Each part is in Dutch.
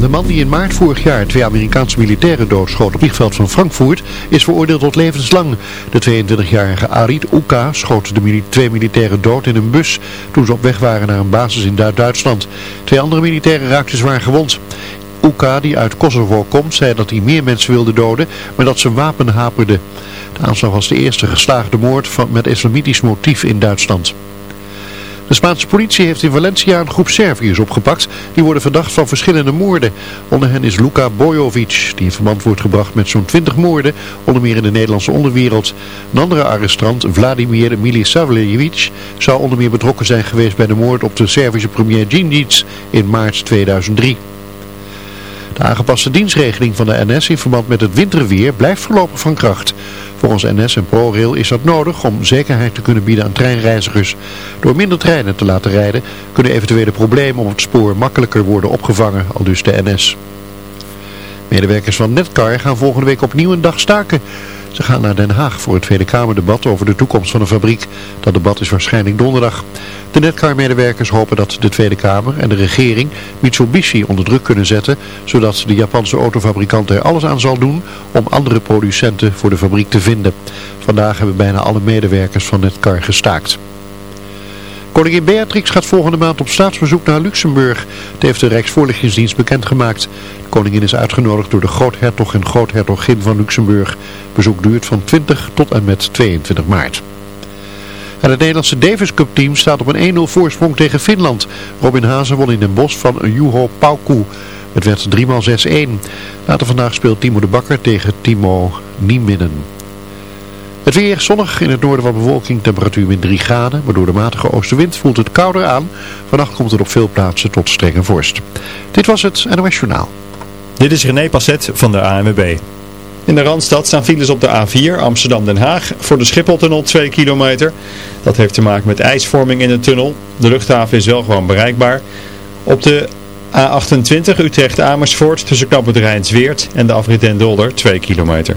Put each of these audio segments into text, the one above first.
De man die in maart vorig jaar twee Amerikaanse militairen doodschoot op het vliegveld van Frankfurt is veroordeeld tot levenslang. De 22-jarige Arid Uka schoot de twee militairen dood in een bus toen ze op weg waren naar een basis in Duitsland. Twee andere militairen raakten zwaar gewond. Uka, die uit Kosovo komt, zei dat hij meer mensen wilde doden, maar dat zijn wapen haperde. De aanslag was de eerste geslaagde moord met islamitisch motief in Duitsland. De Spaanse politie heeft in Valencia een groep Serviërs opgepakt. Die worden verdacht van verschillende moorden. Onder hen is Luka Bojovic, die in verband wordt gebracht met zo'n 20 moorden, onder meer in de Nederlandse onderwereld. Een andere arrestant, Vladimir Milisavljevic, zou onder meer betrokken zijn geweest bij de moord op de Servische premier Djindjic in maart 2003. De aangepaste dienstregeling van de NS in verband met het winterweer blijft voorlopig van kracht. Volgens NS en ProRail is dat nodig om zekerheid te kunnen bieden aan treinreizigers. Door minder treinen te laten rijden kunnen eventuele problemen op het spoor makkelijker worden opgevangen, al dus de NS. Medewerkers van Netcar gaan volgende week opnieuw een dag staken. Ze gaan naar Den Haag voor het Tweede Kamerdebat over de toekomst van de fabriek. Dat debat is waarschijnlijk donderdag. De Netcar-medewerkers hopen dat de Tweede Kamer en de regering Mitsubishi onder druk kunnen zetten, zodat de Japanse autofabrikant er alles aan zal doen om andere producenten voor de fabriek te vinden. Vandaag hebben bijna alle medewerkers van Netcar gestaakt. Koningin Beatrix gaat volgende maand op staatsbezoek naar Luxemburg. Dat heeft de Rijksvoorlichtingsdienst bekendgemaakt. De koningin is uitgenodigd door de groothertog en groothertogin van Luxemburg. Bezoek duurt van 20 tot en met 22 maart. En het Nederlandse Davis Cup team staat op een 1-0 voorsprong tegen Finland. Robin Hazen won in Den Bosch van Juho Pauku. Het werd 3x6-1. Later vandaag speelt Timo de Bakker tegen Timo Nieminen. Het weer zonnig in het noorden van bewolking, temperatuur min 3 graden, maar door de matige oostenwind voelt het kouder aan. Vannacht komt het op veel plaatsen tot strenge vorst. Dit was het NOS Journaal. Dit is René Passet van de ANWB. In de Randstad staan files op de A4 Amsterdam-Den Haag voor de Schipholtunnel 2 kilometer. Dat heeft te maken met ijsvorming in de tunnel. De luchthaven is wel gewoon bereikbaar. Op de A28 Utrecht-Amersfoort tussen Knappen Rijnsweert en de afrit Den Dolder 2 kilometer.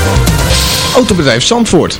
Autobedrijf Zandvoort,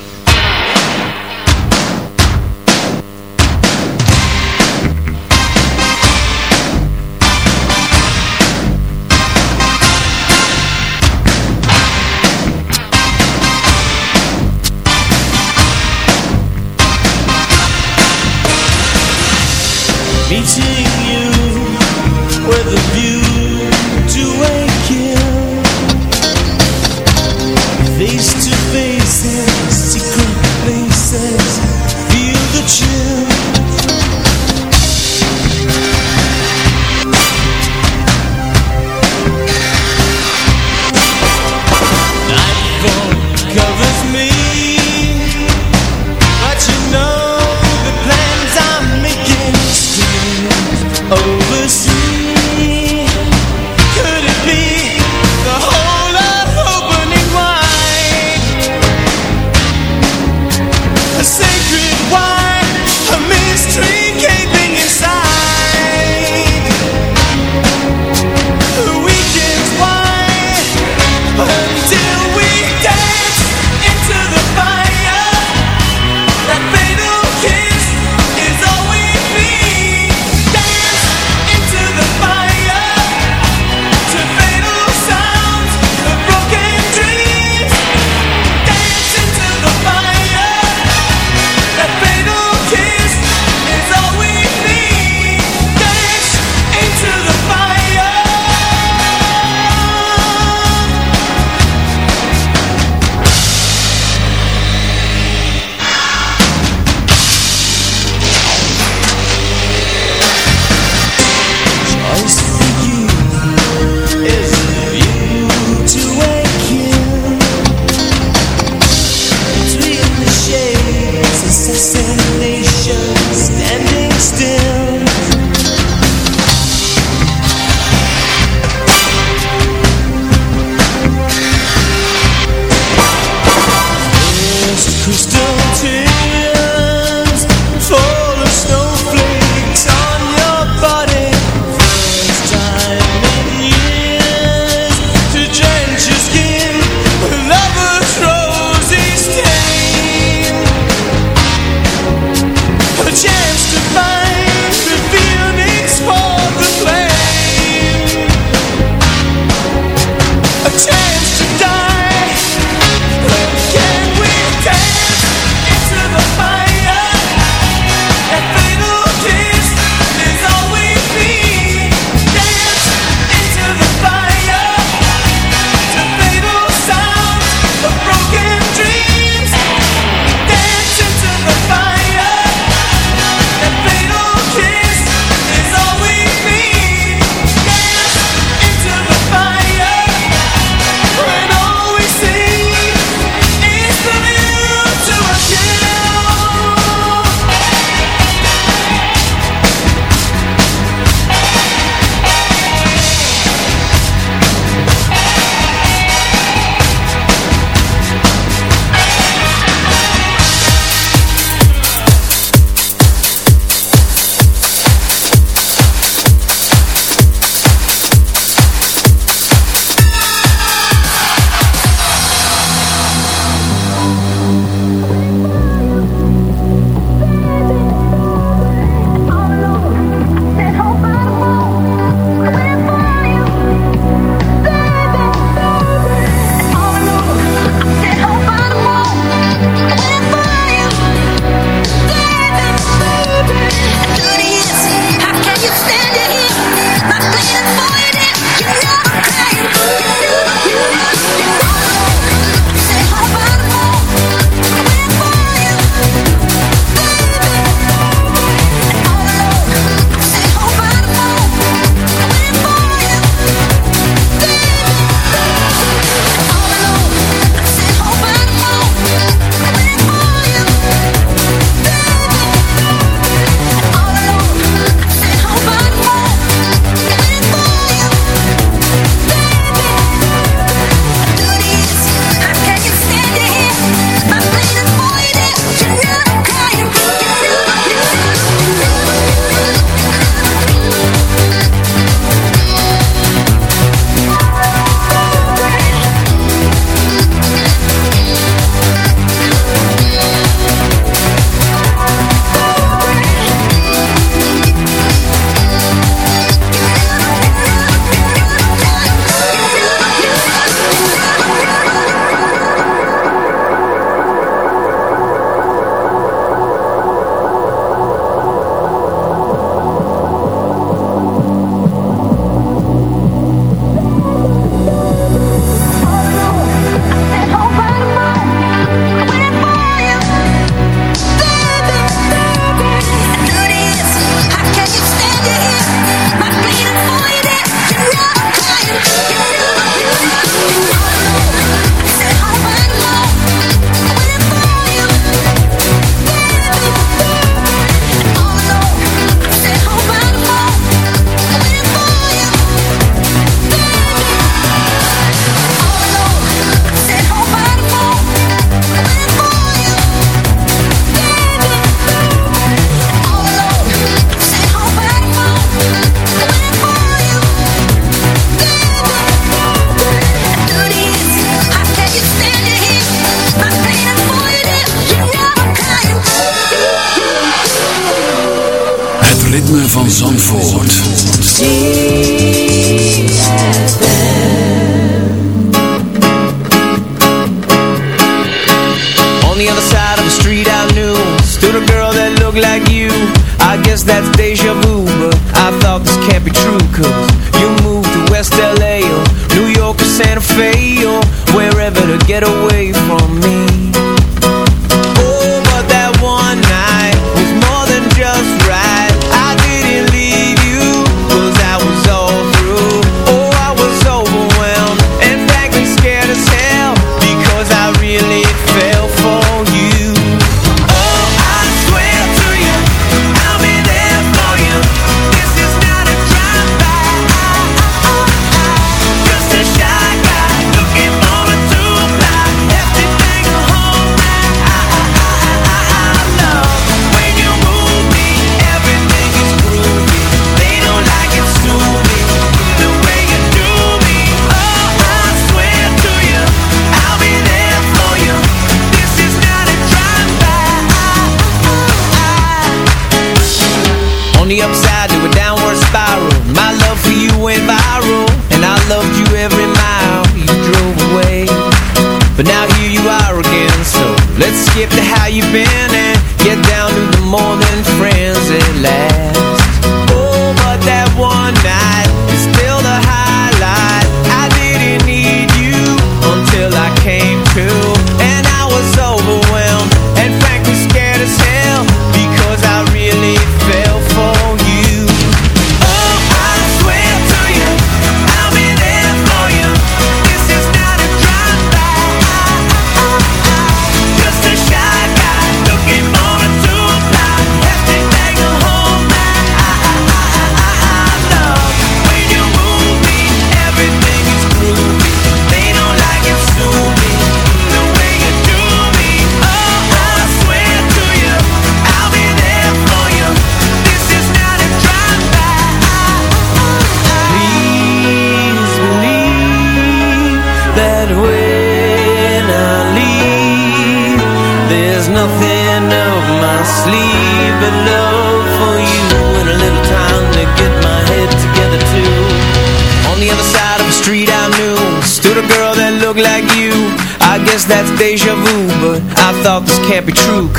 Me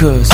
Cause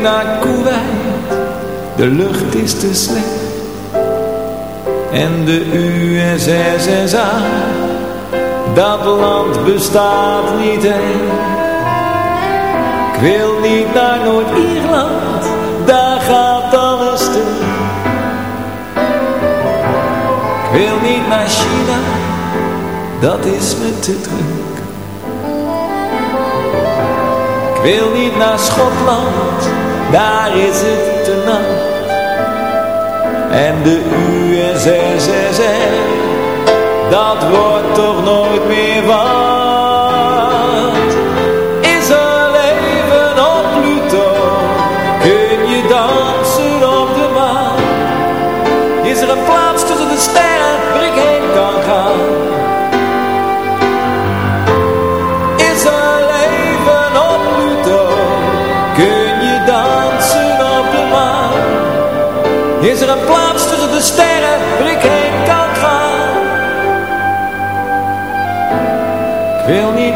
ik naar Kuwait. De lucht is te slecht. En de USSSA, dat land bestaat niet eens. Ik wil niet naar Noord-Ierland, daar gaat alles te. Ik wil niet naar China, dat is me te druk. Ik wil niet naar Schotland daar is het de nacht. En de USSR, dat wordt toch nooit meer wat. Is er leven op Pluto, kun je dansen op de maan? Is er een plaats tussen de sterren?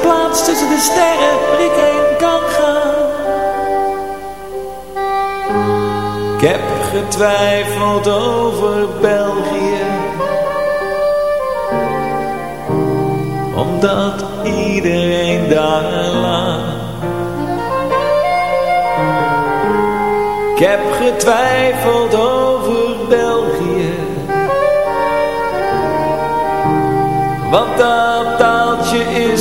Plaats tussen de sterren waar ik heen kan gaan? Ik heb getwijfeld over België Omdat iedereen daar laat Ik heb getwijfeld over België Want is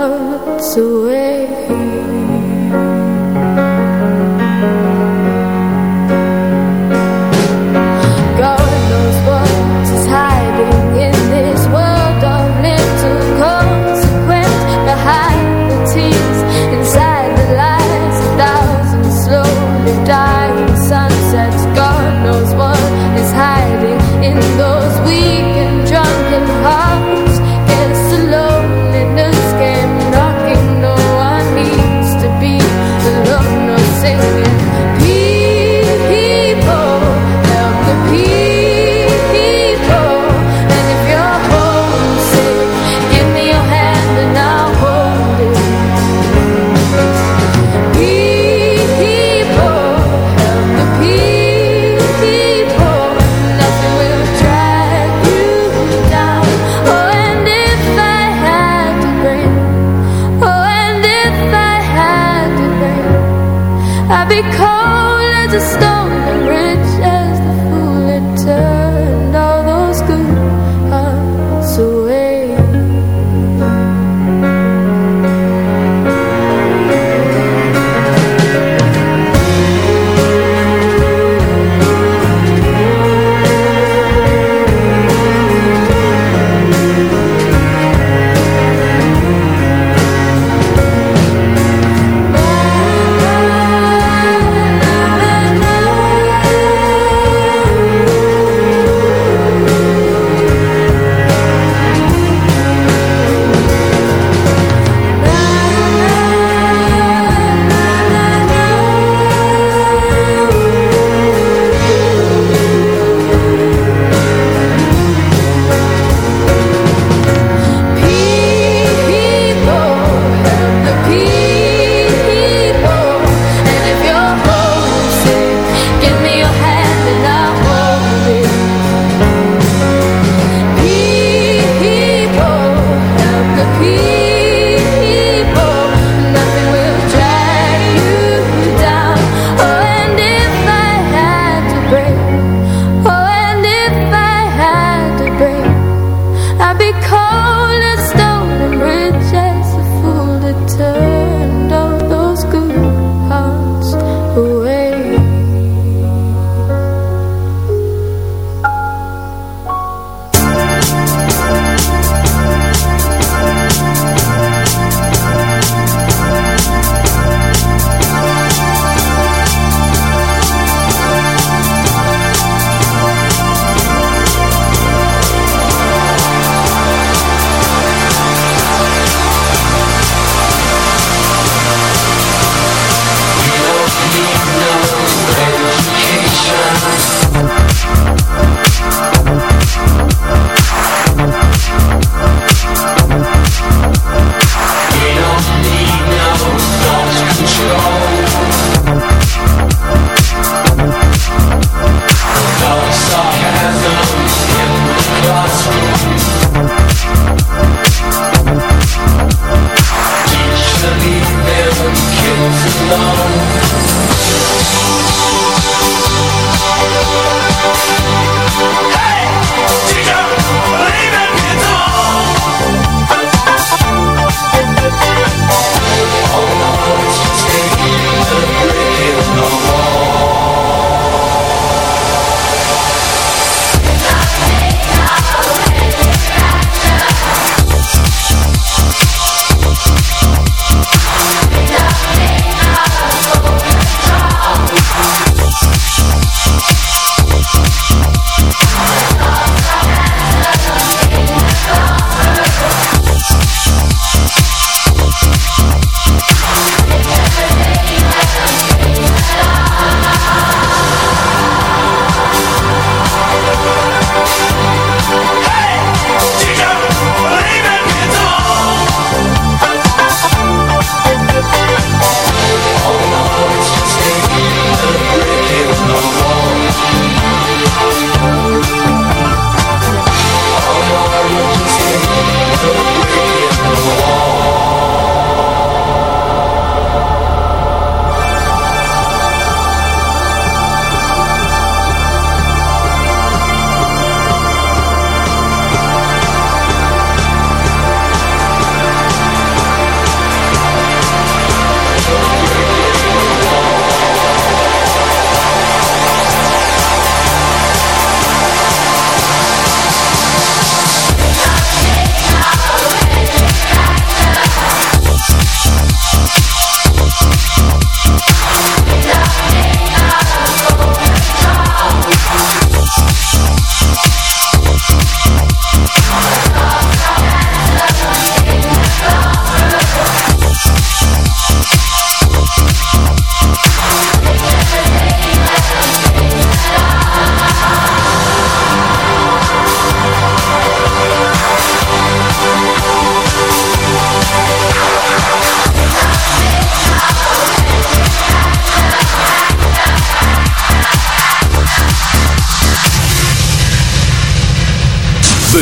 clouds away.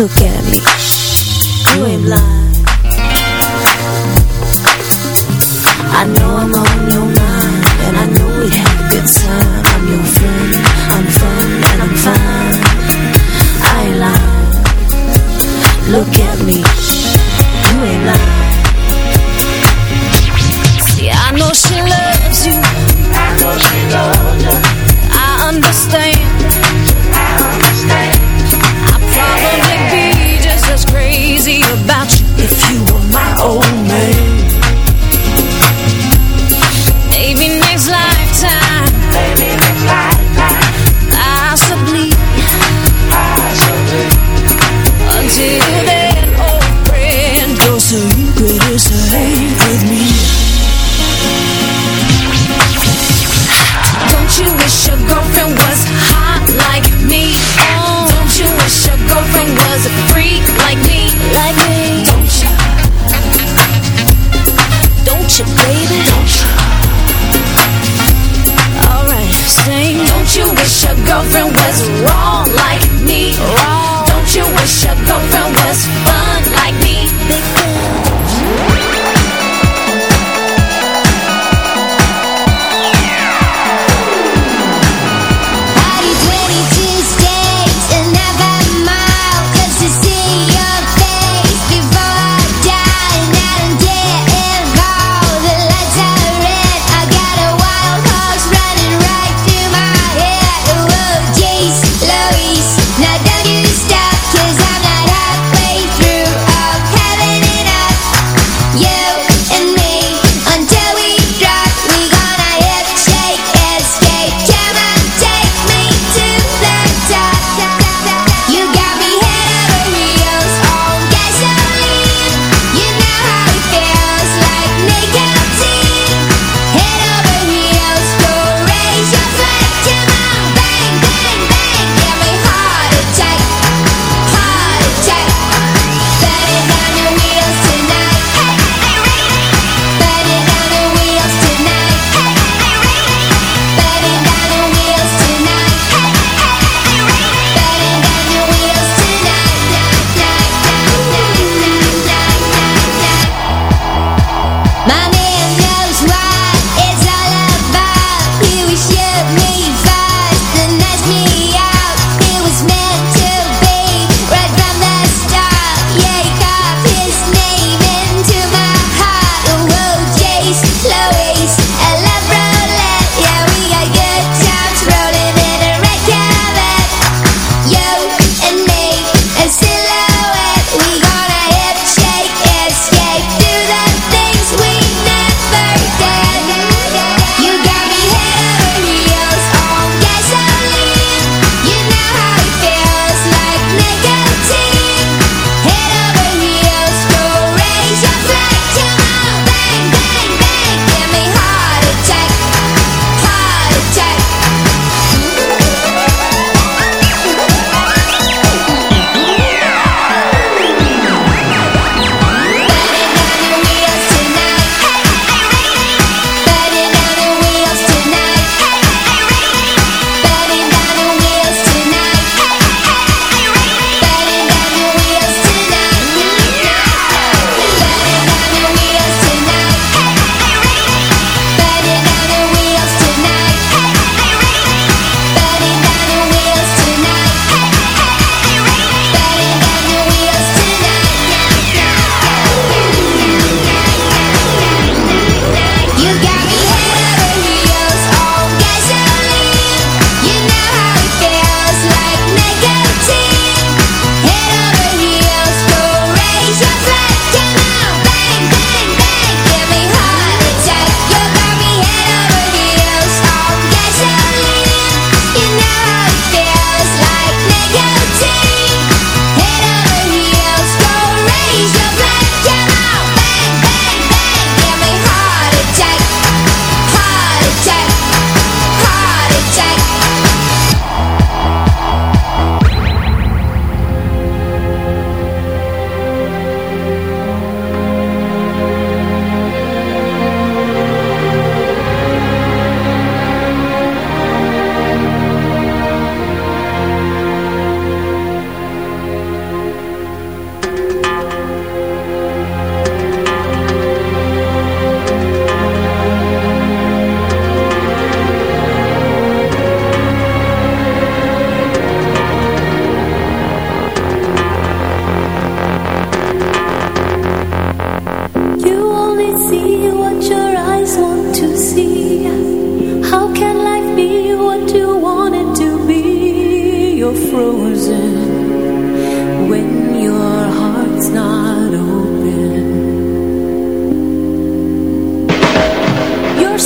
Look at me. You ain't blind. I know I'm always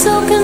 so.